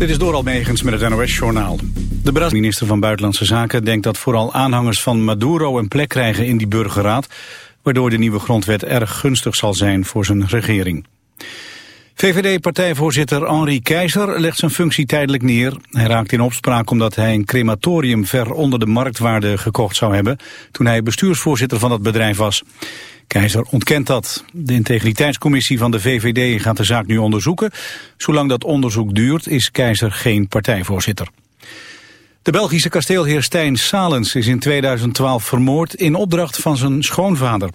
Dit is door Almegens met het NOS-journaal. De Braziliaanse minister van Buitenlandse Zaken denkt dat vooral aanhangers van Maduro een plek krijgen in die burgerraad, waardoor de nieuwe grondwet erg gunstig zal zijn voor zijn regering. VVD-partijvoorzitter Henri Keizer legt zijn functie tijdelijk neer. Hij raakt in opspraak omdat hij een crematorium ver onder de marktwaarde gekocht zou hebben... toen hij bestuursvoorzitter van dat bedrijf was. Keizer ontkent dat. De integriteitscommissie van de VVD gaat de zaak nu onderzoeken. Zolang dat onderzoek duurt is Keizer geen partijvoorzitter. De Belgische kasteelheer Stijn Salens is in 2012 vermoord in opdracht van zijn schoonvader.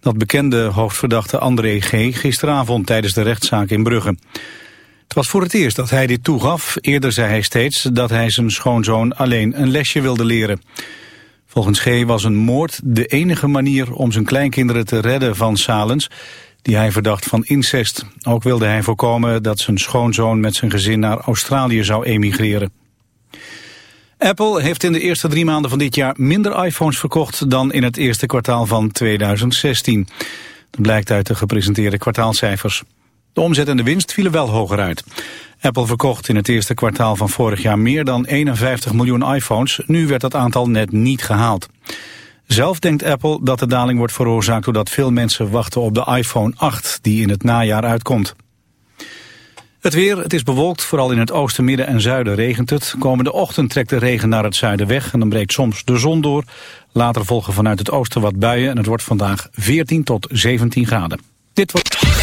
Dat bekende hoofdverdachte André G. gisteravond tijdens de rechtszaak in Brugge. Het was voor het eerst dat hij dit toegaf. Eerder zei hij steeds dat hij zijn schoonzoon alleen een lesje wilde leren. Volgens G. was een moord de enige manier om zijn kleinkinderen te redden van Salens, die hij verdacht van incest. Ook wilde hij voorkomen dat zijn schoonzoon met zijn gezin naar Australië zou emigreren. Apple heeft in de eerste drie maanden van dit jaar minder iPhones verkocht dan in het eerste kwartaal van 2016. Dat blijkt uit de gepresenteerde kwartaalcijfers. De omzet en de winst vielen wel hoger uit. Apple verkocht in het eerste kwartaal van vorig jaar meer dan 51 miljoen iPhones. Nu werd dat aantal net niet gehaald. Zelf denkt Apple dat de daling wordt veroorzaakt doordat veel mensen wachten op de iPhone 8 die in het najaar uitkomt. Het weer, het is bewolkt, vooral in het oosten, midden en zuiden regent het. Komende ochtend trekt de regen naar het zuiden weg en dan breekt soms de zon door. Later volgen vanuit het oosten wat buien en het wordt vandaag 14 tot 17 graden. Dit wordt...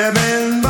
Jam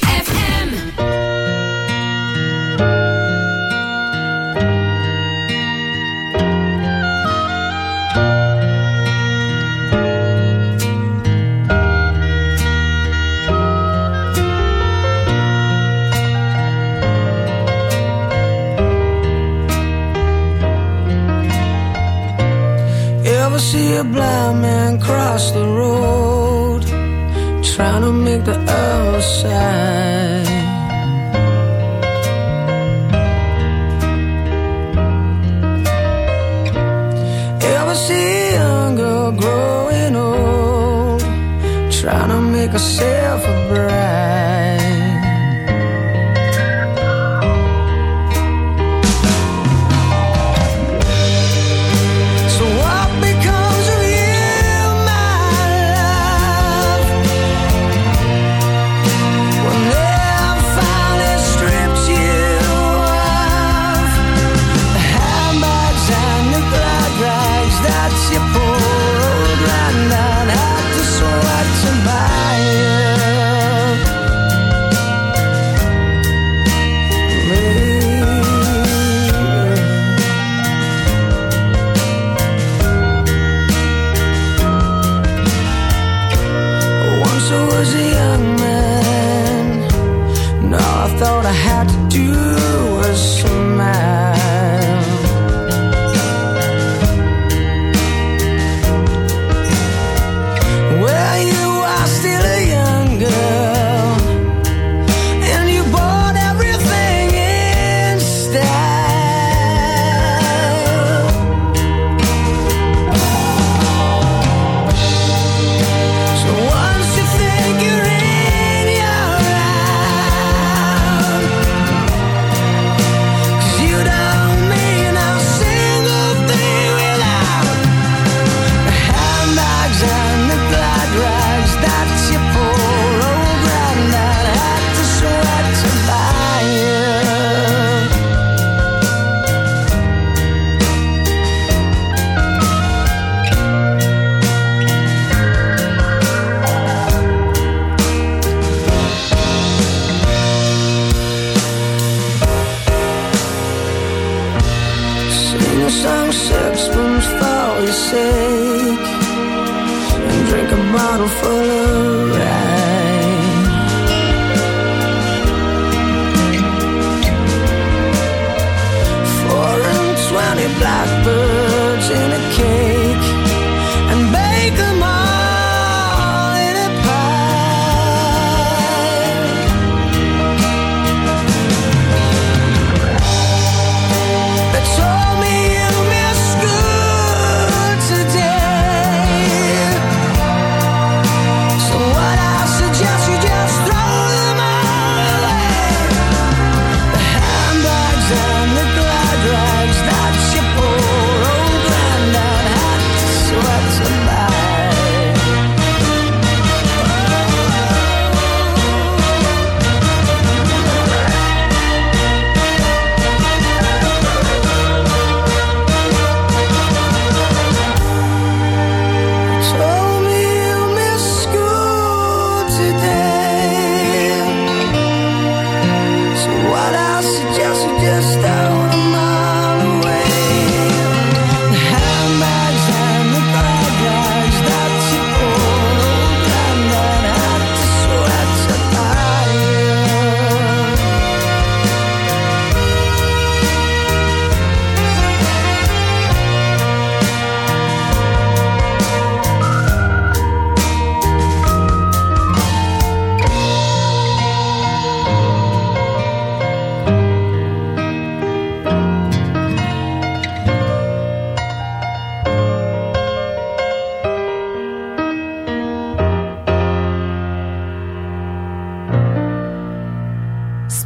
shake and drink a bottle full of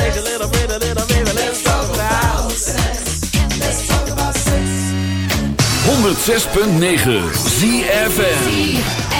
Honderd a little bit, 106.9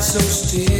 In the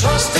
trust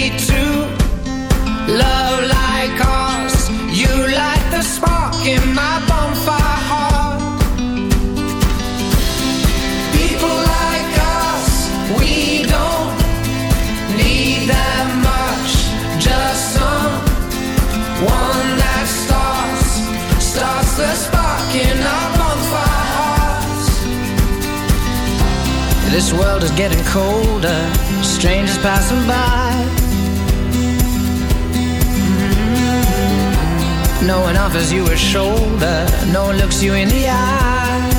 This world is getting colder, strangers passing by. Mm. No one offers you a shoulder, no one looks you in the eye.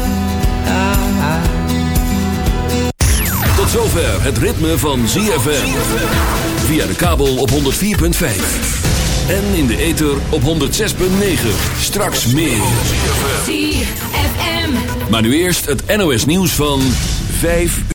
Tot zover het ritme van ZFM. Via de kabel op 104.5. En in de ether op 106.9. Straks meer. ZFM. Maar nu eerst het NOS nieuws van 5